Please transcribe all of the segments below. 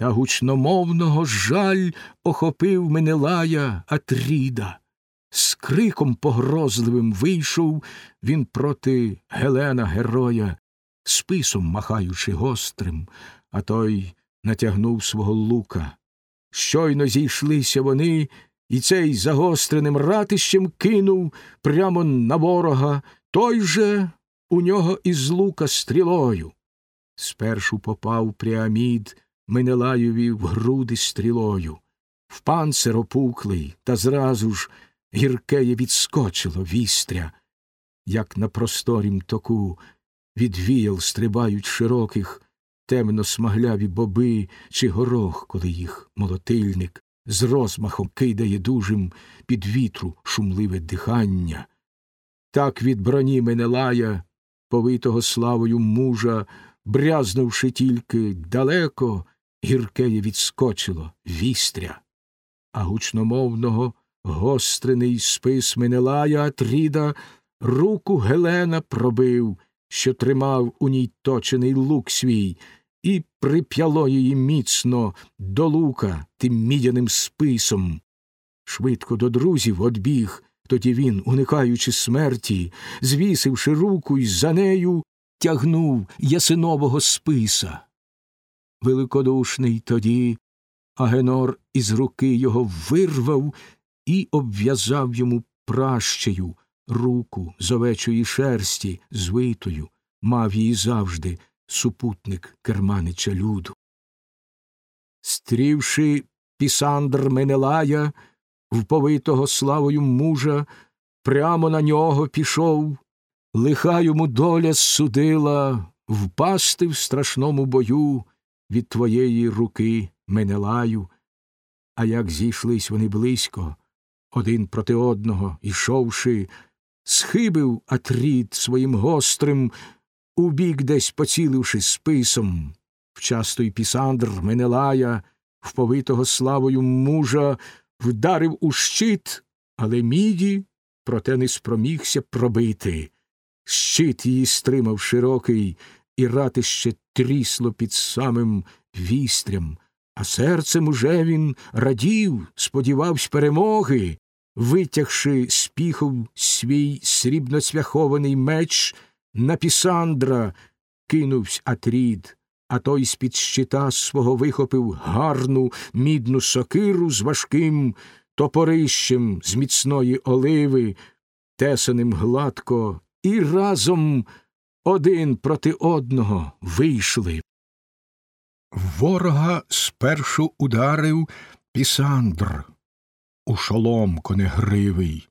Та гучномовного жаль охопив Менелая Атріда. З криком погрозливим вийшов він проти Гелена героя, списом махаючи гострим, а той натягнув свого лука. Щойно зійшлися вони, і цей загостреним ратищем кинув прямо на ворога, той же у нього із лука стрілою. Спершу попав Пріамід Менелаєві в груди стрілою, в панцир опуклий, та зразу ж гіркеє відскочило вістря, як на просторім току від віял стрибають широких темно смагляві боби чи горох, коли їх молотильник з розмахом кидає дужим під вітру шумливе дихання. Так від броні Менелая, повитого славою мужа, брязнувши тільки далеко, гіркеє відскочило вістря, а гучномовного гострений спис Менелая Атріда руку Гелена пробив, що тримав у ній точений лук свій, і прип'яло її міцно до лука тим мідяним списом. Швидко до друзів одбіг, тоді він, уникаючи смерті, звісивши руку й за нею, тягнув ясинового списа. Великодушний. Тоді Агенор із руки його вирвав і обв'язав йому пращею руку з овечої шерсті звитою, мав її завжди супутник керманича люду. Стрівши пісандр Менелая, вповитого славою мужа, прямо на нього пішов, лиха йому доля судила впасти в страшному бою від твоєї руки Менелаю, а як зійшлись вони близько, один проти одного, ішовши, схибив Атрід своїм гострим, убік десь поціливши списом. Вчасто й Пісандр Менелая, вповитого славою мужа, вдарив у щит, але міді проте не спромігся пробити. Щит її стримав широкий, і ратище трісло під самим вістрям, а серцем уже він радів, сподівався перемоги, витягши з піхов свій срібноцвяхований меч, на Пісандра кинувсь Атрід, а той з під щита свого вихопив гарну мідну сокиру з важким топорищем з міцної оливи, тесаним гладко, і разом один проти одного вийшли. Ворога спершу ударив Пісандр у шолом конегривий,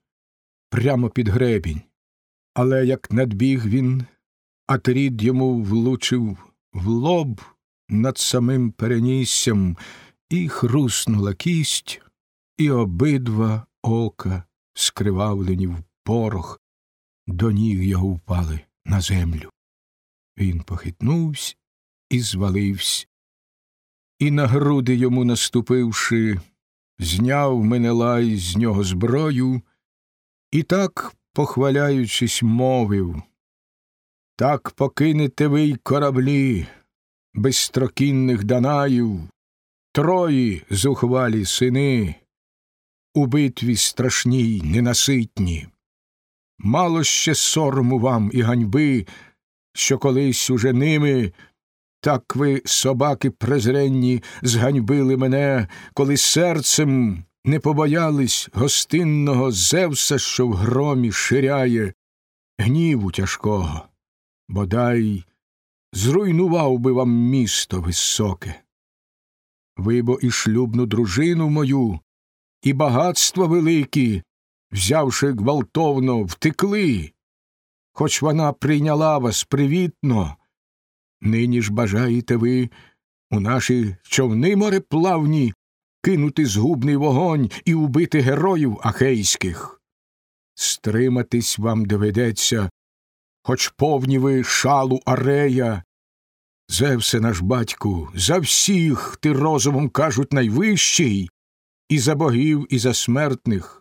прямо під гребінь. Але як надбіг він, Атрід йому влучив в лоб над самим переніссям, і хруснула кість, і обидва ока, скривавлені в порох, до ніг його впали на землю. Він похитнувся і звалився, і на груди йому наступивши, зняв Менелай з нього зброю, і так, похваляючись, мовив так покинете ви й кораблі, безстрокінних данаїв, трої зухвалі сини, у битві страшній ненаситні. Мало ще сорому вам і ганьби, що колись уже ними так ви, собаки презренні, зганьбили мене, коли серцем не побоялись гостинного Зевса, що в громі ширяє, гніву тяжкого. Бодай зруйнував би вам місто високе. Ви бо і шлюбну дружину мою, і багатства великі, взявши гвалтовно, втекли, хоч вона прийняла вас привітно, Нині ж бажаєте ви у наші човни мореплавні кинути згубний вогонь і убити героїв ахейських. Стриматись вам доведеться, хоч повні ви шалу арея. Зевсе наш батьку, за всіх ти розумом кажуть найвищий, і за богів, і за смертних.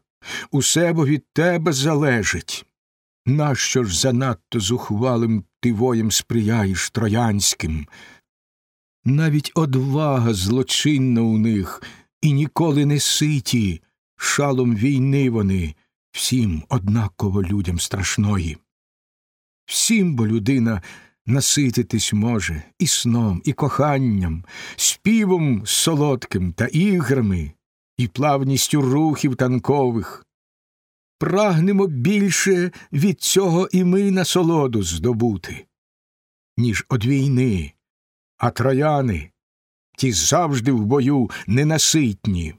Усе бо від тебе залежить. Нащо ж занадто зухвалим ти воєм сприяєш троянським? навіть одвага злочинна у них, і ніколи не ситі, шалом війни вони, всім однаково людям страшної. Всім бо людина насититись може і сном, і коханням, співом солодким та іграми, і плавністю рухів танкових. Прагнемо більше від цього і ми насолоду здобути, ніж од війни, а трояни, ті завжди в бою ненаситні,